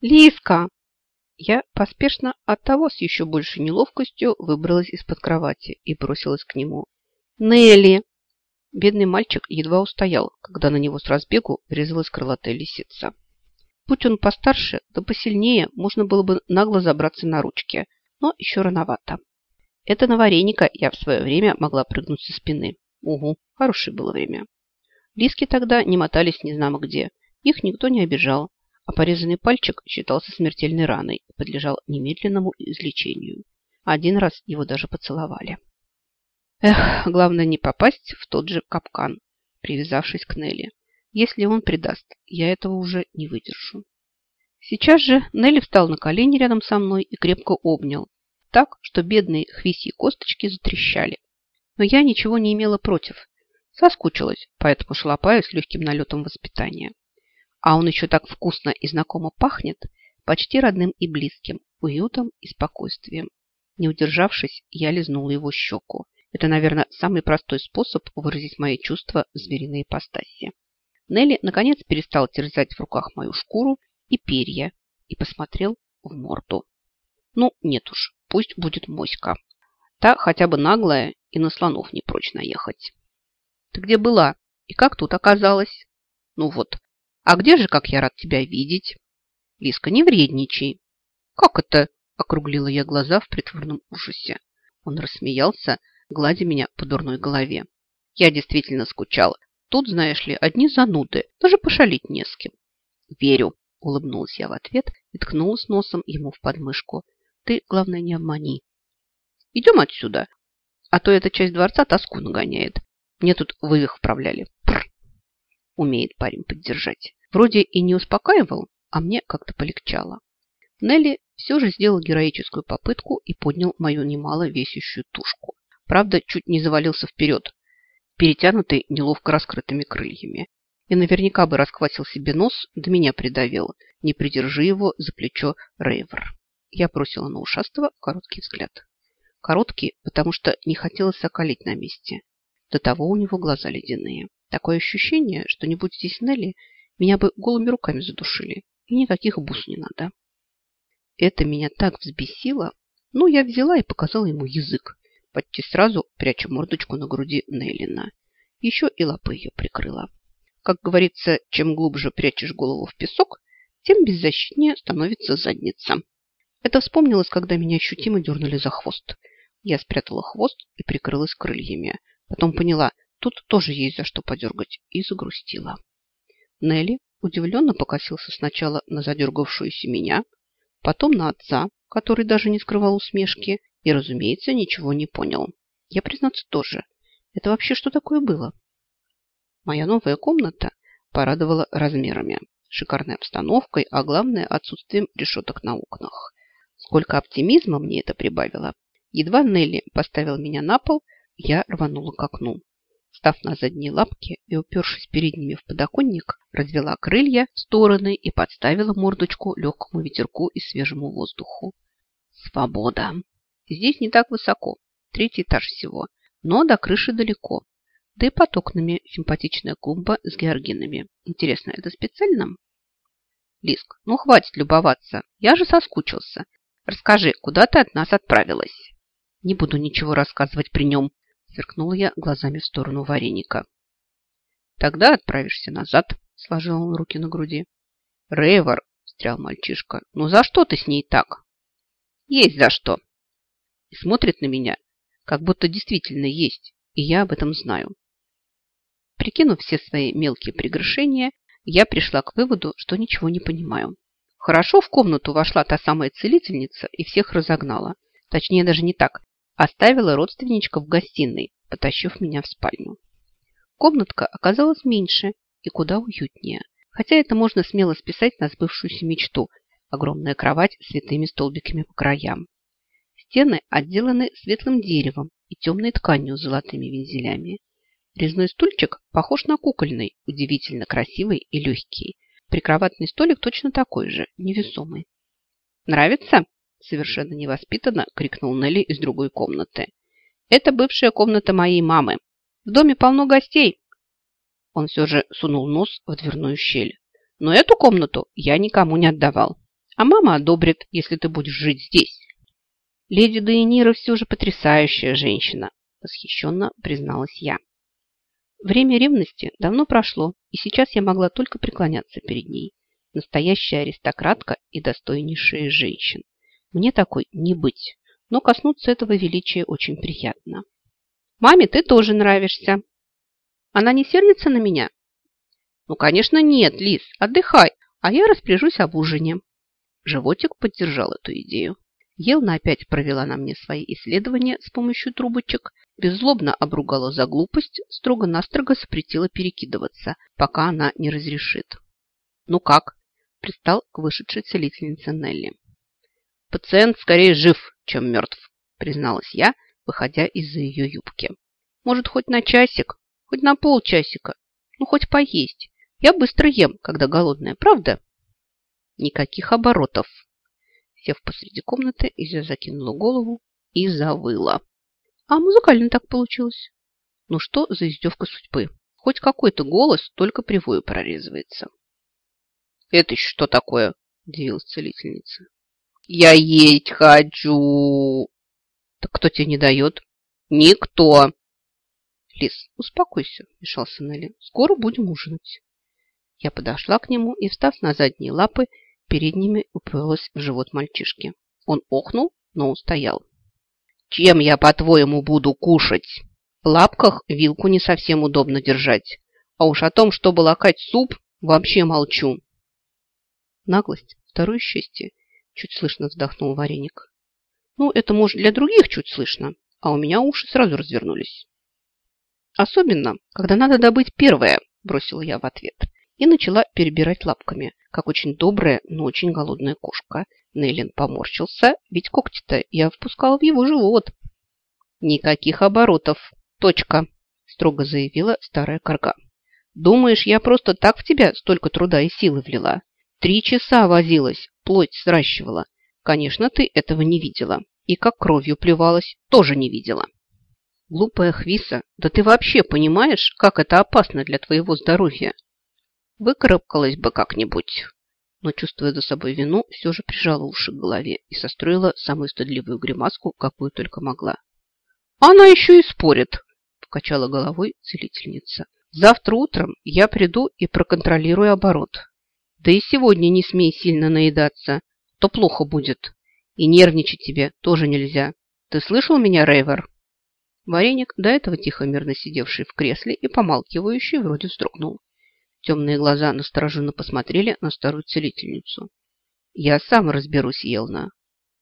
Лиска!» Я поспешно от того с еще большей неловкостью выбралась из-под кровати и бросилась к нему. «Нелли!» Бедный мальчик едва устоял, когда на него с разбегу врезалась крылатая лисица. Будь он постарше, да посильнее, можно было бы нагло забраться на ручки, но еще рановато. Это на вареника я в свое время могла прыгнуть со спины. Угу, хорошее было время. Лиски тогда не мотались незнамо где. Их никто не обижал, а порезанный пальчик считался смертельной раной и подлежал немедленному излечению. Один раз его даже поцеловали. Эх, главное не попасть в тот же капкан, привязавшись к Нелли. Если он предаст, я этого уже не выдержу. Сейчас же Нелли встал на колени рядом со мной и крепко обнял, так, что бедные хвисьи косточки затрещали. Но я ничего не имела против. Соскучилась, поэтому шлопаю с легким налетом воспитания. А он еще так вкусно и знакомо пахнет, почти родным и близким, уютом и спокойствием. Не удержавшись, я лизнула его щеку это, наверное, самый простой способ выразить мои чувства в звериной ипостаси. Нелли, наконец, перестал терзать в руках мою шкуру и перья и посмотрел в морду. Ну, нет уж, пусть будет моська. Та хотя бы наглая и на слонов не прочь наехать. Ты где была? И как тут оказалась? Ну вот. А где же, как я рад тебя видеть? Лиска, не вредничай. Как это? Округлила я глаза в притворном ужасе. Он рассмеялся, гладя меня по дурной голове. Я действительно скучала. Тут, знаешь ли, одни зануды, даже пошалить не с кем. Верю, улыбнулась я в ответ и ткнулась носом ему в подмышку. Ты, главное, не обмани. Идем отсюда, а то эта часть дворца тоску нагоняет. Мне тут вывих вправляли. Прр. Умеет парень поддержать. Вроде и не успокаивал, а мне как-то полегчало. Нелли все же сделал героическую попытку и поднял мою немало весящую тушку. Правда, чуть не завалился вперед, перетянутый неловко раскрытыми крыльями. И наверняка бы расквасил себе нос, да меня придавил. Не придержи его за плечо Рейвер. Я бросила на ушастого короткий взгляд. Короткий, потому что не хотелось соколить на месте. До того у него глаза ледяные. Такое ощущение, что не будь здесь Нелли, меня бы голыми руками задушили. И никаких бус не надо. Это меня так взбесило. Ну, я взяла и показала ему язык почти сразу пряча мордочку на груди Нейлина. Еще и лапы ее прикрыла. Как говорится, чем глубже прячешь голову в песок, тем беззащитнее становится задница. Это вспомнилось, когда меня ощутимо дернули за хвост. Я спрятала хвост и прикрылась крыльями. Потом поняла, тут тоже есть за что подергать, и загрустила. Нелли удивленно покосился сначала на задергавшуюся меня, потом на отца, который даже не скрывал усмешки, и, разумеется, ничего не понял. Я, признаться, тоже. Это вообще что такое было? Моя новая комната порадовала размерами, шикарной обстановкой, а главное, отсутствием решеток на окнах. Сколько оптимизма мне это прибавило. Едва Нелли поставила меня на пол, я рванула к окну. Став на задние лапки и упершись передними в подоконник, развела крылья в стороны и подставила мордочку легкому ветерку и свежему воздуху. Свобода! Здесь не так высоко, третий этаж всего, но до крыши далеко. Да и под окнами симпатичная клумба с георгинами. Интересно, это специально? Лиск, ну хватит любоваться, я же соскучился. Расскажи, куда ты от нас отправилась? Не буду ничего рассказывать при нем, сверкнула я глазами в сторону вареника. Тогда отправишься назад, сложил он руки на груди. Рейвор, встрял мальчишка, ну за что ты с ней так? Есть за что, и смотрит на меня, как будто действительно есть, и я об этом знаю. Прикинув все свои мелкие прегрешения, я пришла к выводу, что ничего не понимаю. Хорошо в комнату вошла та самая целительница и всех разогнала. Точнее, даже не так. Оставила родственничка в гостиной, потащив меня в спальню. Комнатка оказалась меньше и куда уютнее. Хотя это можно смело списать на сбывшуюся мечту. Огромная кровать с святыми столбиками по краям. Стены отделаны светлым деревом и темной тканью с золотыми вензелями. Резной стульчик похож на кукольный, удивительно красивый и легкий. Прикроватный столик точно такой же, невесомый. «Нравится?» – совершенно невоспитанно крикнул Нелли из другой комнаты. «Это бывшая комната моей мамы. В доме полно гостей». Он все же сунул нос в дверную щель. «Но эту комнату я никому не отдавал. А мама одобрит, если ты будешь жить здесь. Леди Дейнира все же потрясающая женщина, восхищенно призналась я. Время ревности давно прошло, и сейчас я могла только преклоняться перед ней. Настоящая аристократка и достойнейшая женщин. Мне такой не быть, но коснуться этого величия очень приятно. Маме ты тоже нравишься. Она не сердится на меня? Ну, конечно, нет, Лис, отдыхай, а я распоряжусь об ужине. Животик поддержал эту идею. Елна опять провела на мне свои исследования с помощью трубочек, беззлобно обругала за глупость, строго-настрого запретила перекидываться, пока она не разрешит. «Ну как?» – пристал к вышедшей целительнице Нелли. «Пациент скорее жив, чем мертв», – призналась я, выходя из-за ее юбки. «Может, хоть на часик, хоть на полчасика, ну, хоть поесть. Я быстро ем, когда голодная, правда?» Никаких оборотов. Сев посреди комнаты, Изя закинула голову и завыла. А музыкально так получилось. Ну что за издевка судьбы? Хоть какой-то голос только привою прорезывается. «Это еще что такое?» – удивилась целительница. «Я есть хочу!» «Так кто тебе не дает?» «Никто!» «Лис, успокойся», – мешался Нелли. «Скоро будем ужинать». Я подошла к нему и, встав на задние лапы, перед ними уперлась в живот мальчишки. Он охнул, но устоял. «Чем я, по-твоему, буду кушать? В лапках вилку не совсем удобно держать, а уж о том, чтобы лакать суп, вообще молчу». Наглость – второе счастье, чуть слышно вздохнул вареник. Ну, это, может, для других чуть слышно, а у меня уши сразу развернулись. Особенно, когда надо добыть первое, бросила я в ответ и начала перебирать лапками, как очень добрая, но очень голодная кошка. Нейлин поморщился, ведь когти-то я впускала в его живот. «Никаких оборотов. Точка», – строго заявила старая корга. «Думаешь, я просто так в тебя столько труда и силы влила? Три часа возилась, плоть сращивала. Конечно, ты этого не видела. И как кровью плевалась, тоже не видела». «Глупая Хвиса, да ты вообще понимаешь, как это опасно для твоего здоровья?» Выкарабкалась бы как-нибудь. Но, чувствуя за собой вину, все же прижала уши к голове и состроила самую стыдливую гримаску, какую только могла. «Она еще и спорит!» – покачала головой целительница. «Завтра утром я приду и проконтролирую оборот. Да и сегодня не смей сильно наедаться, то плохо будет. И нервничать тебе тоже нельзя. Ты слышал меня, Рейвер?» Вареник, до этого тихо мирно сидевший в кресле и помалкивающий, вроде вздрогнул. Темные глаза настороженно посмотрели на старую целительницу. «Я сам разберусь, Елна.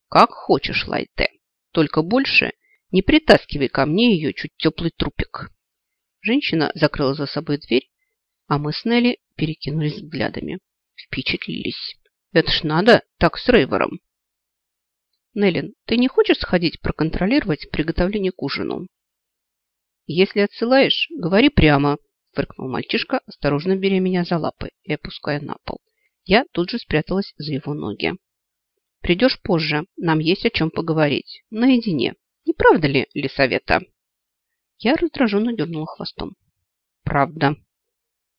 Как хочешь, Лайте. Только больше не притаскивай ко мне ее чуть теплый трупик». Женщина закрыла за собой дверь, а мы с Нелли перекинулись взглядами. Впечатлились. Это ж надо так с Рейвером. Неллин, ты не хочешь сходить проконтролировать приготовление к ужину? Если отсылаешь, говори прямо, фыркнул мальчишка, осторожно беря меня за лапы и опуская на пол. Я тут же спряталась за его ноги. Придешь позже, нам есть о чем поговорить. Наедине. Не правда ли, Лисавета? Я раздраженно дернула хвостом. Правда.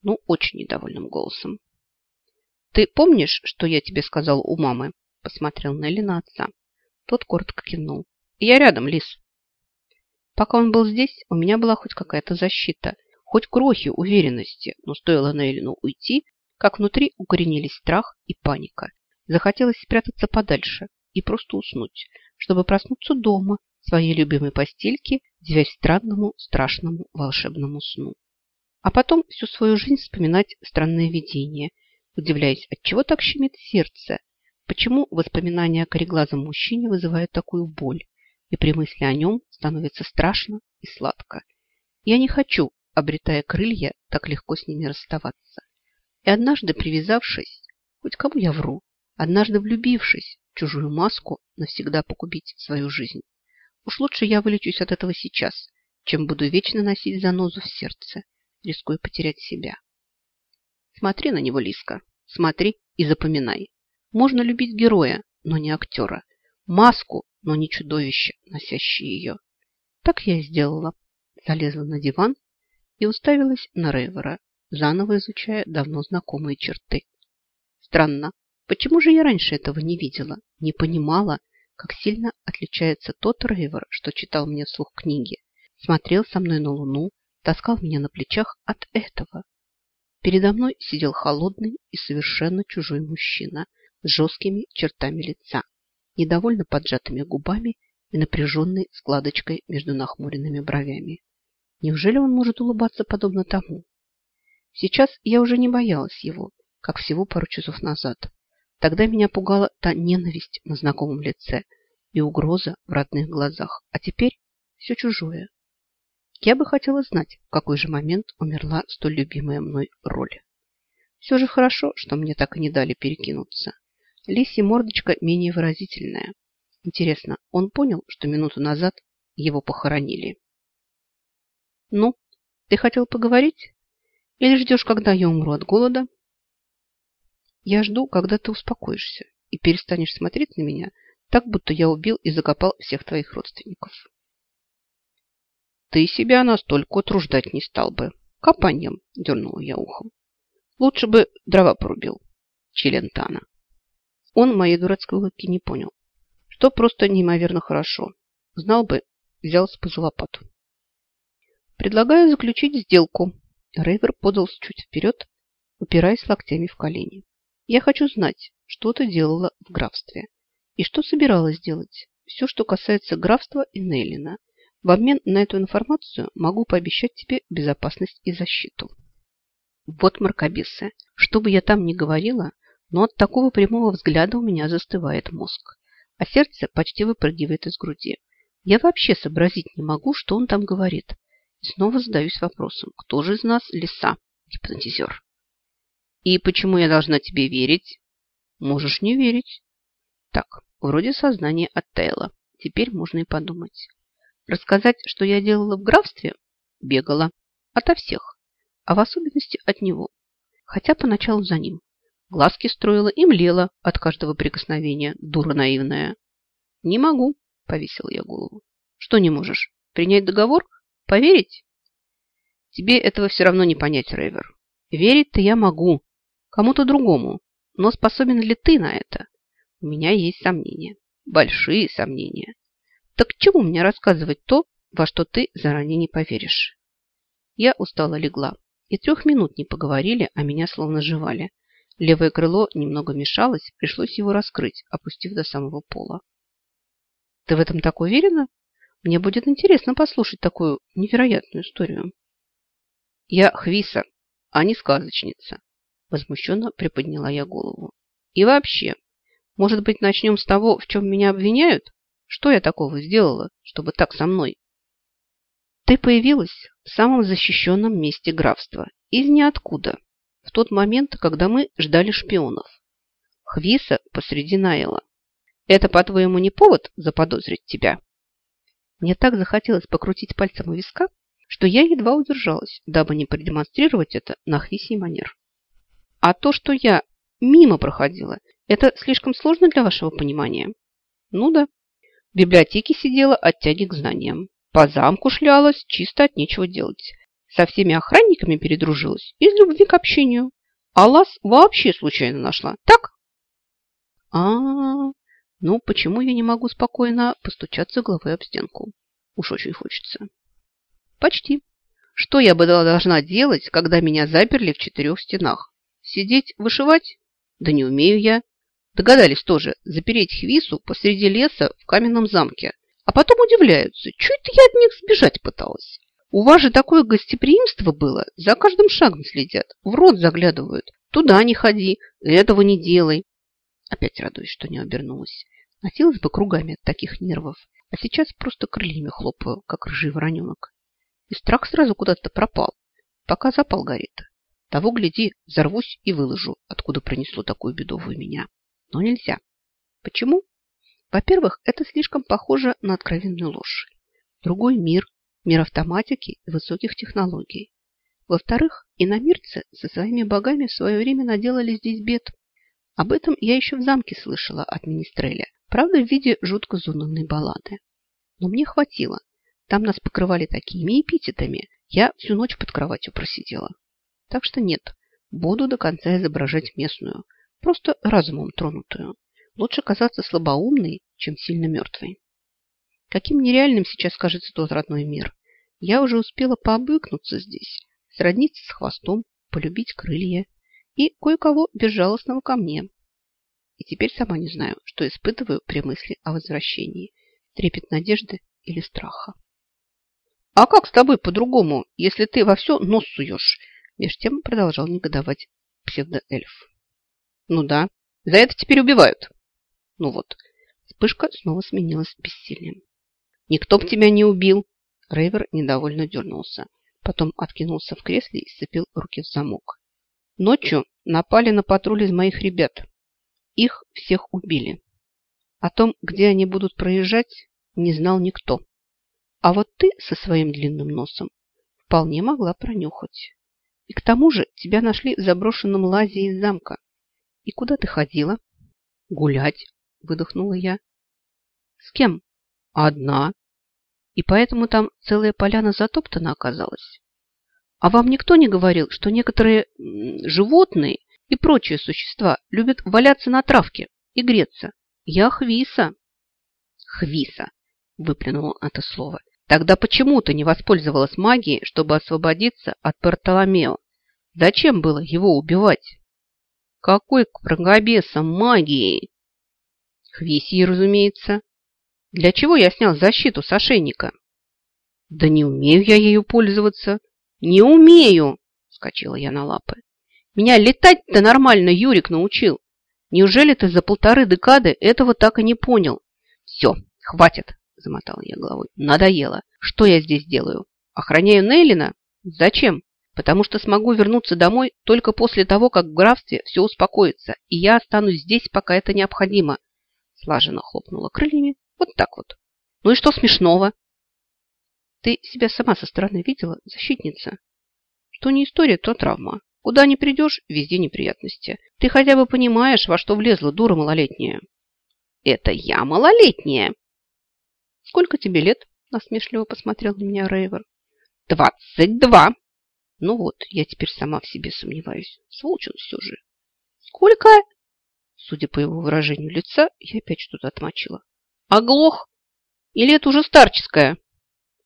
Ну, очень недовольным голосом. Ты помнишь, что я тебе сказал у мамы? Посмотрел Нелли на отца. Тот коротко кивнул. Я рядом, Лис. Пока он был здесь, у меня была хоть какая-то защита – хоть крохи уверенности, но стоило Нейлину уйти, как внутри укоренились страх и паника. Захотелось спрятаться подальше и просто уснуть, чтобы проснуться дома, в своей любимой постельке, девясь странному, страшному, волшебному сну. А потом всю свою жизнь вспоминать странное видение, удивляясь, от чего так щемит сердце, почему воспоминания о кореглазом мужчине вызывают такую боль, и при мысли о нем становится страшно и сладко. Я не хочу, обретая крылья, так легко с ними расставаться. И однажды привязавшись, хоть кому я вру, однажды влюбившись в чужую маску, навсегда погубить свою жизнь. Уж лучше я вылечусь от этого сейчас, чем буду вечно носить занозу в сердце, рискуя потерять себя. Смотри на него, Лиска, смотри и запоминай. Можно любить героя, но не актера, маску, но не чудовище, носящее ее. Так я и сделала. Залезла на диван и уставилась на Рейвера, заново изучая давно знакомые черты. Странно, Почему же я раньше этого не видела, не понимала, как сильно отличается тот Рейвер, что читал мне вслух книги, смотрел со мной на луну, таскал меня на плечах от этого? Передо мной сидел холодный и совершенно чужой мужчина с жесткими чертами лица, недовольно поджатыми губами и напряженной складочкой между нахмуренными бровями. Неужели он может улыбаться подобно тому? Сейчас я уже не боялась его, как всего пару часов назад. Тогда меня пугала та ненависть на знакомом лице и угроза в родных глазах, а теперь все чужое. Я бы хотела знать, в какой же момент умерла столь любимая мной роль. Все же хорошо, что мне так и не дали перекинуться. Лисья мордочка менее выразительная. Интересно, он понял, что минуту назад его похоронили? Ну, ты хотел поговорить? Или ждешь, когда я умру от голода? Я жду, когда ты успокоишься и перестанешь смотреть на меня так, будто я убил и закопал всех твоих родственников. Ты себя настолько утруждать не стал бы. Копаньем, дернула я ухом. Лучше бы дрова порубил. Челентана. Он моей дурацкой улыбки не понял. Что просто неимоверно хорошо. Знал бы, взялся бы за лопату. Предлагаю заключить сделку. Рейвер подался чуть вперед, упираясь локтями в колени. Я хочу знать, что ты делала в графстве и что собиралась делать. Все, что касается графства и Нейлина. В обмен на эту информацию могу пообещать тебе безопасность и защиту. Вот мракобесы. Что бы я там ни говорила, но от такого прямого взгляда у меня застывает мозг, а сердце почти выпрыгивает из груди. Я вообще сообразить не могу, что он там говорит. И снова задаюсь вопросом, кто же из нас лиса, гипнотизер? И почему я должна тебе верить? Можешь не верить. Так, вроде сознание оттаяло. Теперь можно и подумать. Рассказать, что я делала в графстве? Бегала. Ото всех. А в особенности от него. Хотя поначалу за ним. Глазки строила и млела от каждого прикосновения, дура наивная. Не могу, повесила я голову. Что не можешь? Принять договор? Поверить? Тебе этого все равно не понять, Рейвер. Верить-то я могу. Кому-то другому. Но способен ли ты на это? У меня есть сомнения. Большие сомнения. Так к чему мне рассказывать то, во что ты заранее не поверишь? Я устало легла. И трех минут не поговорили, а меня словно жевали. Левое крыло немного мешалось, пришлось его раскрыть, опустив до самого пола. Ты в этом так уверена? Мне будет интересно послушать такую невероятную историю. Я Хвиса, а не сказочница. Возмущенно приподняла я голову. И вообще, может быть, начнем с того, в чем меня обвиняют? Что я такого сделала, чтобы так со мной? Ты появилась в самом защищенном месте графства, из ниоткуда, в тот момент, когда мы ждали шпионов. Хвиса посреди Найла. Это, по-твоему, не повод заподозрить тебя? Мне так захотелось покрутить пальцем у виска, что я едва удержалась, дабы не продемонстрировать это на Хвисий манер. А то, что я мимо проходила, это слишком сложно для вашего понимания? Ну да, в библиотеке сидела от тяги к знаниям. По замку шлялась, чисто от нечего делать. Со всеми охранниками передружилась из любви к общению. А лаз вообще случайно нашла. Так? А, -а, а Ну, почему я не могу спокойно постучаться головой об стенку? Уж очень хочется. Почти. Что я бы должна делать, когда меня заперли в четырех стенах? Сидеть, вышивать? Да не умею я. Догадались тоже запереть Хвису посреди леса в каменном замке. А потом удивляются, это я от них сбежать пыталась. У вас же такое гостеприимство было, за каждым шагом следят, в рот заглядывают. Туда не ходи, этого не делай. Опять радуюсь, что не обернулась. Носилась бы кругами от таких нервов, а сейчас просто крыльями хлопаю, как рыжий вороненок. И страх сразу куда-то пропал, пока запал горит. Того, гляди, взорвусь и выложу, откуда принесло такую бедовую меня но нельзя. Почему? Во-первых, это слишком похоже на откровенную ложь. Другой мир, мир автоматики и высоких технологий. Во-вторых, иномирцы со своими богами в свое время наделали здесь бед. Об этом я еще в замке слышала от министреля, правда в виде жутко зунанной баллады. Но мне хватило. Там нас покрывали такими эпитетами, я всю ночь под кроватью просидела. Так что нет, буду до конца изображать местную – просто разумом тронутую. Лучше казаться слабоумной, чем сильно мертвой. Каким нереальным сейчас кажется тот родной мир. Я уже успела пообыкнуться здесь, сродниться с хвостом, полюбить крылья и кое-кого безжалостного ко мне. И теперь сама не знаю, что испытываю при мысли о возвращении. Трепет надежды или страха. «А как с тобой по-другому, если ты во все нос суешь?» Меж тем продолжал негодовать псевдоэльф. «Ну да, за это теперь убивают». Ну вот, вспышка снова сменилась бессилием. «Никто б тебя не убил!» Рейвер недовольно дернулся. Потом откинулся в кресле и сцепил руки в замок. Ночью напали на патруль из моих ребят. Их всех убили. О том, где они будут проезжать, не знал никто. А вот ты со своим длинным носом вполне могла пронюхать. И к тому же тебя нашли в заброшенном лазе из замка. И куда ты ходила? Гулять, выдохнула я. С кем? Одна. И поэтому там целая поляна затоптана оказалась. А вам никто не говорил, что некоторые животные и прочие существа любят валяться на травке и греться? Я Хвиса. Хвиса, выплюнул это слово. Тогда почему ты не воспользовалась магией, чтобы освободиться от Бартоломео? Зачем было его убивать? Какой к прогобесам магии? Хвисии, разумеется. Для чего я снял защиту с ошейника? Да не умею я ею пользоваться. Не умею, вскочила я на лапы. Меня летать-то нормально Юрик научил. Неужели ты за полторы декады этого так и не понял? Все, хватит, замотала я головой. Надоело. Что я здесь делаю? Охраняю Нейлина? Зачем? Потому что смогу вернуться домой только после того, как в графстве все успокоится, и я останусь здесь, пока это необходимо. Слаженно хлопнула крыльями вот так вот. Ну и что смешного? Ты себя сама со стороны видела, защитница? Что не история, то травма. Куда не придешь, везде неприятности. Ты хотя бы понимаешь, во что влезла дура малолетняя. Это я малолетняя. Сколько тебе лет? Насмешливо посмотрел на меня Рейвер. Двадцать два. Ну вот, я теперь сама в себе сомневаюсь. Сволочь все же. Сколько? Судя по его выражению лица, я опять что-то отмочила. Оглох? Или это уже старческое?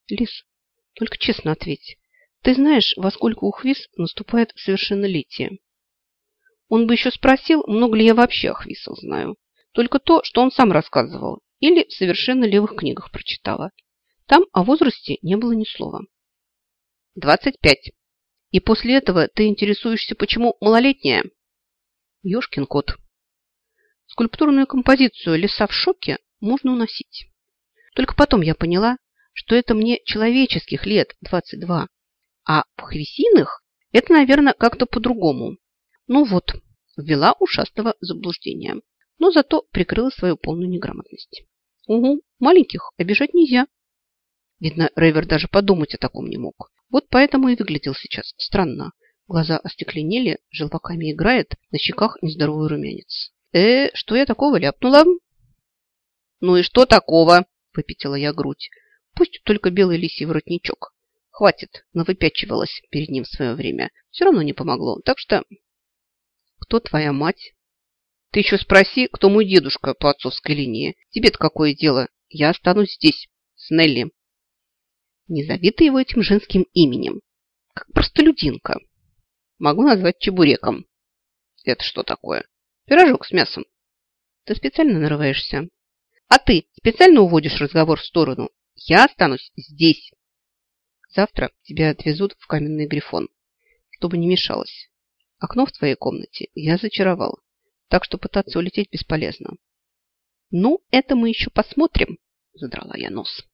Лис, только честно ответь. Ты знаешь, во сколько у Хвиз наступает совершеннолетие? Он бы еще спросил, много ли я вообще о Хвисах знаю. Только то, что он сам рассказывал. Или в совершенно левых книгах прочитала. Там о возрасте не было ни слова. Двадцать пять. И после этого ты интересуешься, почему малолетняя? Ёшкин кот. Скульптурную композицию «Леса в шоке» можно уносить. Только потом я поняла, что это мне человеческих лет 22, а в хвесиных это, наверное, как-то по-другому. Ну вот, ввела ушастого заблуждения, но зато прикрыла свою полную неграмотность. Угу, маленьких обижать нельзя. Видно, Рейвер даже подумать о таком не мог. Вот поэтому и выглядел сейчас странно. Глаза остекленели, желваками играет, на щеках нездоровый румянец. Э, что я такого ляпнула? «Ну и что такого?» – выпятила я грудь. «Пусть только белый лисий воротничок. Хватит, навыпячивалась перед ним в свое время. Все равно не помогло. Так что...» «Кто твоя мать?» «Ты еще спроси, кто мой дедушка по отцовской линии. Тебе-то какое дело? Я останусь здесь, с Нелли». Не зови его этим женским именем, как простолюдинка. Могу назвать чебуреком. Это что такое? Пирожок с мясом. Ты специально нарываешься. А ты специально уводишь разговор в сторону. Я останусь здесь. Завтра тебя отвезут в каменный грифон, чтобы не мешалось. Окно в твоей комнате я зачаровал, так что пытаться улететь бесполезно. Ну, это мы еще посмотрим, задрала я нос.